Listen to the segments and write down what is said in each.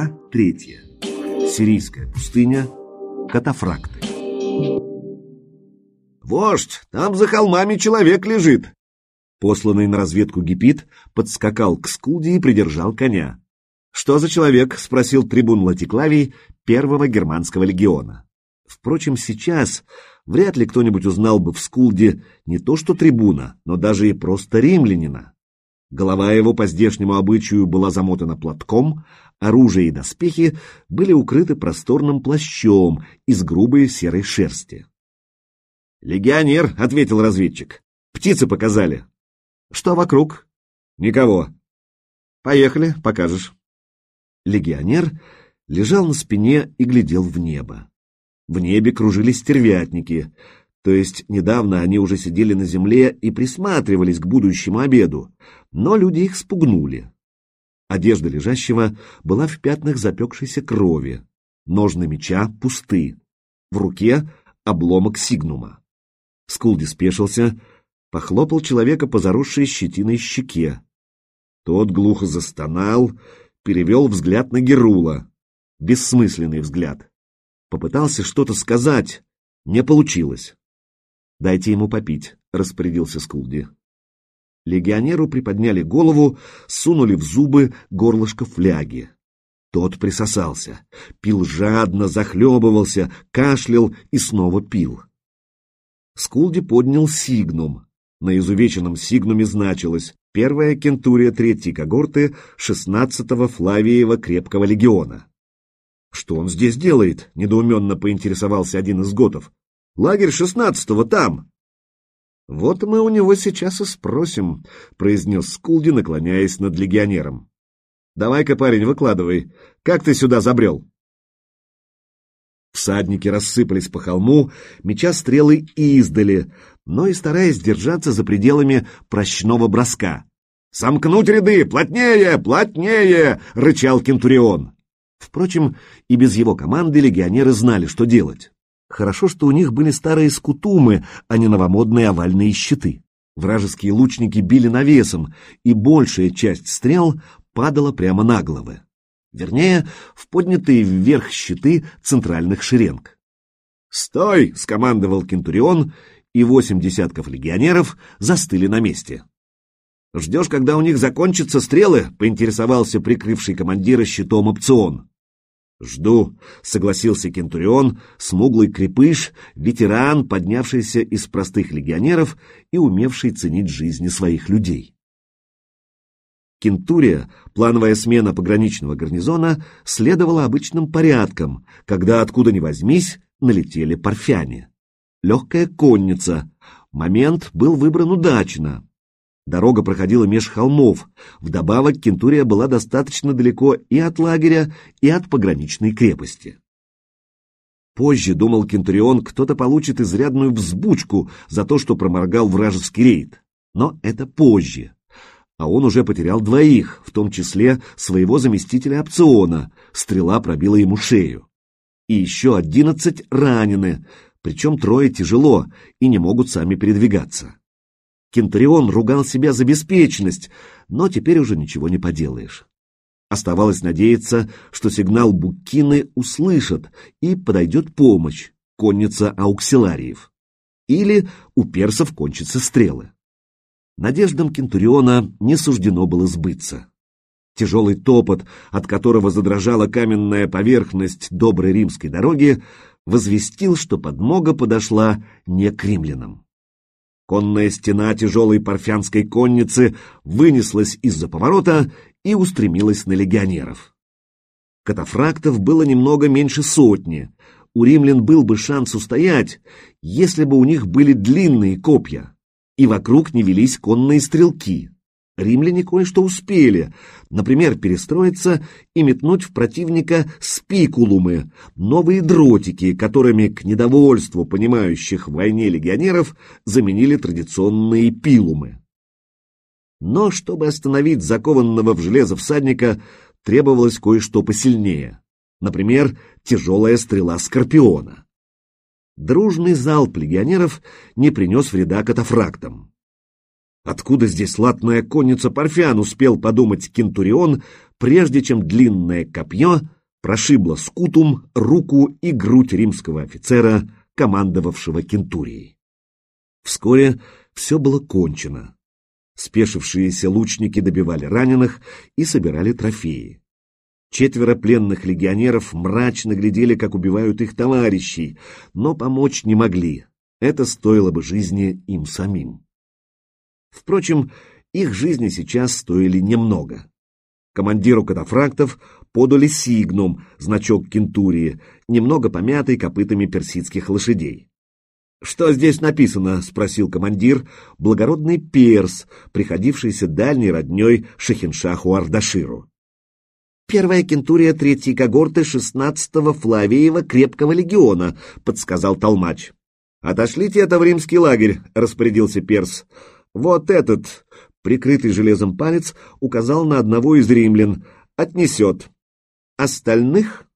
Глава третья. Сирийская пустыня. Катафракты. «Вождь, там за холмами человек лежит!» Посланный на разведку Гипит подскакал к Скулде и придержал коня. «Что за человек?» — спросил трибун Латиклавий первого германского легиона. Впрочем, сейчас вряд ли кто-нибудь узнал бы в Скулде не то что трибуна, но даже и просто римлянина. Голова его по здешнему обычаю была замотана платком, оружие и доспехи были укрыты просторным плащом из грубой серой шерсти. «Легионер», — ответил разведчик. «Птицы показали». «Что вокруг?» «Никого». «Поехали, покажешь». Легионер лежал на спине и глядел в небо. В небе кружились стервятники, то есть недавно они уже сидели на земле и присматривались к будущему обеду, но люди их спугнули. Одежда лежащего была в пятнах запекшейся крови, ножны меча пусты, в руке обломок сигнума. Скулди спешился, похлопал человека по заросшей щетиной щеке. Тот глухо застонал, перевел взгляд на Герула. Бессмысленный взгляд. Попытался что-то сказать, не получилось. «Дайте ему попить», — распорядился Скулди. Легионеру приподняли голову, сунули в зубы горлышко фляги. Тот присосался, пил жадно, захлебывался, кашлял и снова пил. Скулди поднял сигнум. На изувеченном сигнуме значилось «Первая кентурия третьей когорты шестнадцатого Флавиева крепкого легиона». «Что он здесь делает?» — недоуменно поинтересовался один из готов. Лагерь шестнадцатого там. Вот мы у него сейчас и спросим, произнес Скулди, наклоняясь над легионером. Давай-ка, парень, выкладывай. Как ты сюда забрел? Всадники рассыпались по холму, меча стрелы издали, но и стараясь держаться за пределами прощного броска. «Сомкнуть ряды! Плотнее! Плотнее!» — рычал Кентурион. Впрочем, и без его команды легионеры знали, что делать. Хорошо, что у них были старые скутумы, а не новомодные овальные щиты. Вражеские лучники били навесом, и большая часть стрел падала прямо на головы. Вернее, в поднятые вверх щиты центральных шеренг. «Стой!» — скомандовал Кентурион, и восемь десятков легионеров застыли на месте. «Ждешь, когда у них закончатся стрелы?» — поинтересовался прикрывший командира щитом опцион. «Жду», — согласился Кентурион, смуглый крепыш, ветеран, поднявшийся из простых легионеров и умевший ценить жизни своих людей. Кентурия, плановая смена пограничного гарнизона, следовала обычным порядком, когда откуда ни возьмись налетели парфяне. Легкая конница. Момент был выбран удачно. Дорога проходила меж холмов, вдобавок Кентурия была достаточно далеко и от лагеря, и от пограничной крепости. Позже, думал Кентурион, кто-то получит изрядную взбучку за то, что проморгал вражеский рейд. Но это позже. А он уже потерял двоих, в том числе своего заместителя опциона, стрела пробила ему шею. И еще одиннадцать ранены, причем трое тяжело и не могут сами передвигаться. Кентарион ругал себя за беспечность, но теперь уже ничего не поделаешь. Оставалось надеяться, что сигнал Буккины услышат и подойдет помощь, конница ауксилариев. Или у персов кончатся стрелы. Надеждам Кентуриона не суждено было сбыться. Тяжелый топот, от которого задрожала каменная поверхность доброй римской дороги, возвестил, что подмога подошла не к римлянам. Конная стена тяжелой парфянской конницы вынеслась из-за поворота и устремилась на легионеров. Катафрактов было немного меньше сотни. У римлян был бы шанс устоять, если бы у них были длинные копья, и вокруг не велись конные стрелки римляне кое-что успели, например, перестроиться и метнуть в противника спикулумы, новые дротики, которыми, к недовольству понимающих в войне легионеров, заменили традиционные пилумы. Но чтобы остановить закованного в железо всадника, требовалось кое-что посильнее, например, тяжелая стрела Скорпиона. Дружный залп легионеров не принес вреда катафрактам. Откуда здесь латная конница Парфян, успел подумать Кентурион, прежде чем длинное копье прошибло скутум, руку и грудь римского офицера, командовавшего кентурией. Вскоре все было кончено. Спешившиеся лучники добивали раненых и собирали трофеи. Четверо пленных легионеров мрачно глядели, как убивают их товарищей, но помочь не могли. Это стоило бы жизни им самим. Впрочем, их жизни сейчас стоили немного. Командиру катафрактов подали сигнум, значок кентурии, немного помятый копытами персидских лошадей. «Что здесь написано?» — спросил командир, благородный перс, приходившийся дальней родней Шахиншаху Ардаширу. «Первая кентурия третьей когорты шестнадцатого Флавиева крепкого легиона», — подсказал толмач. «Отошлите это в римский лагерь», — распорядился перс. «Вот этот», — прикрытый железом палец, указал на одного из римлян, — «отнесет». Остальных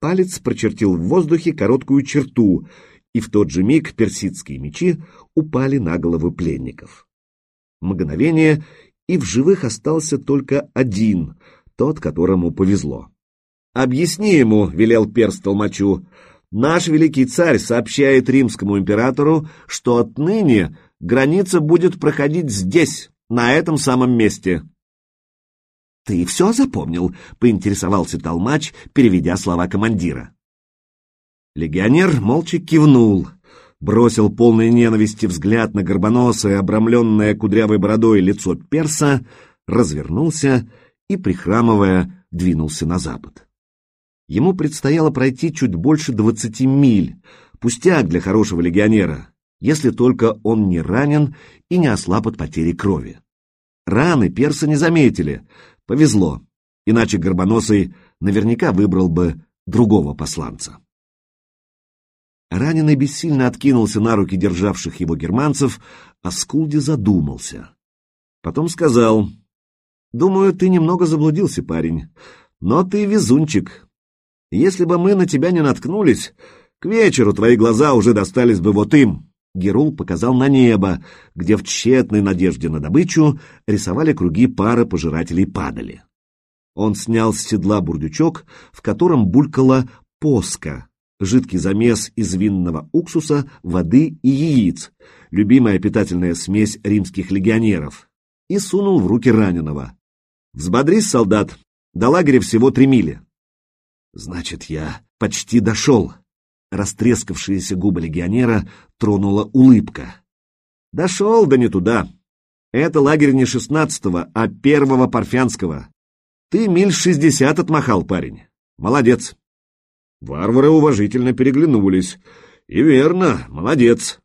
палец прочертил в воздухе короткую черту — и в тот же миг персидские мечи упали на головы пленников. Мгновение, и в живых остался только один, тот, которому повезло. «Объясни ему», — велел перс толмачу, — «наш великий царь сообщает римскому императору, что отныне граница будет проходить здесь, на этом самом месте». «Ты все запомнил?» — поинтересовался толмач, переведя слова командира. Легионер молча кивнул, бросил полный ненависти взгляд на горбоносое, обрамленное кудрявой бородой лицо перса, развернулся и, прихрамывая, двинулся на запад. Ему предстояло пройти чуть больше двадцати миль, пустяк для хорошего легионера, если только он не ранен и не ослаб от потери крови. Раны перса не заметили, повезло, иначе Горбоносый наверняка выбрал бы другого посланца. Раненый бессильно откинулся на руки державших его германцев, а Скулди задумался. Потом сказал, «Думаю, ты немного заблудился, парень, но ты везунчик. Если бы мы на тебя не наткнулись, к вечеру твои глаза уже достались бы вот им». Герул показал на небо, где в тщетной надежде на добычу рисовали круги пары пожирателей падали. Он снял с седла бурдючок, в котором булькала поска, жидкий замес из винного уксуса, воды и яиц, любимая питательная смесь римских легионеров, и сунул в руки раненого. «Взбодрись, солдат, до лагеря всего три мили». «Значит, я почти дошел». Растрескавшиеся губы легионера тронула улыбка. «Дошел, да не туда. Это лагерь не шестнадцатого, а первого парфянского. Ты миль шестьдесят отмахал, парень. Молодец. Варвары уважительно переглянулись. И верно, молодец.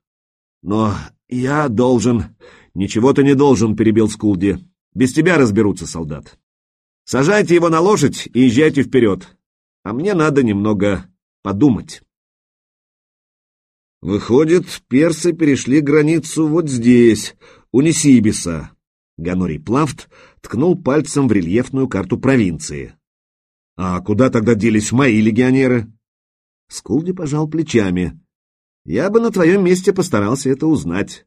Но я должен... Ничего ты не должен, перебил Скулди. Без тебя разберутся, солдат. Сажайте его на лошадь и езжайте вперед. А мне надо немного подумать. Выходит, персы перешли границу вот здесь, у Несибиса. Ганорий Плафт ткнул пальцем в рельефную карту провинции. А куда тогда делись мои легионеры? Скулди пожал плечами. Я бы на твоем месте постарался это узнать.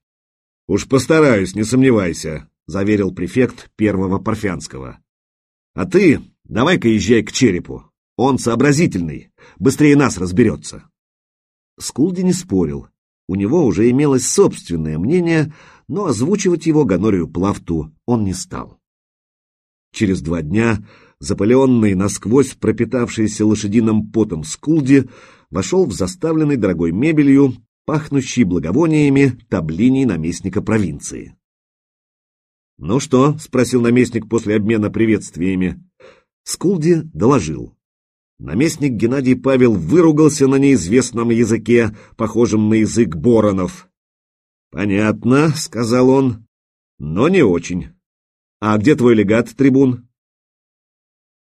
Уж постараюсь, не сомневайся, заверил префект первого Парфянского. А ты давай-ка езжай к черепу. Он сообразительный, быстрее нас разберется. Скулди не спорил. У него уже имелось собственное мнение, но озвучивать его Ганорию Плавту он не стал. Через два дня запыленный, насквозь пропитавшийся лошадиным потом Скулди, вошел в заставленный дорогой мебелью, пахнущий благовониями таблиний наместника провинции. «Ну что?» — спросил наместник после обмена приветствиями. Скулди доложил. Наместник Геннадий Павел выругался на неизвестном языке, похожем на язык боронов. «Понятно», — сказал он, — «но не очень. А где твой легат, трибун?»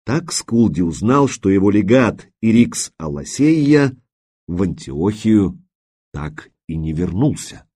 Так Скулди узнал, что его легат Ирикс Алласея в Антиохию так и не вернулся.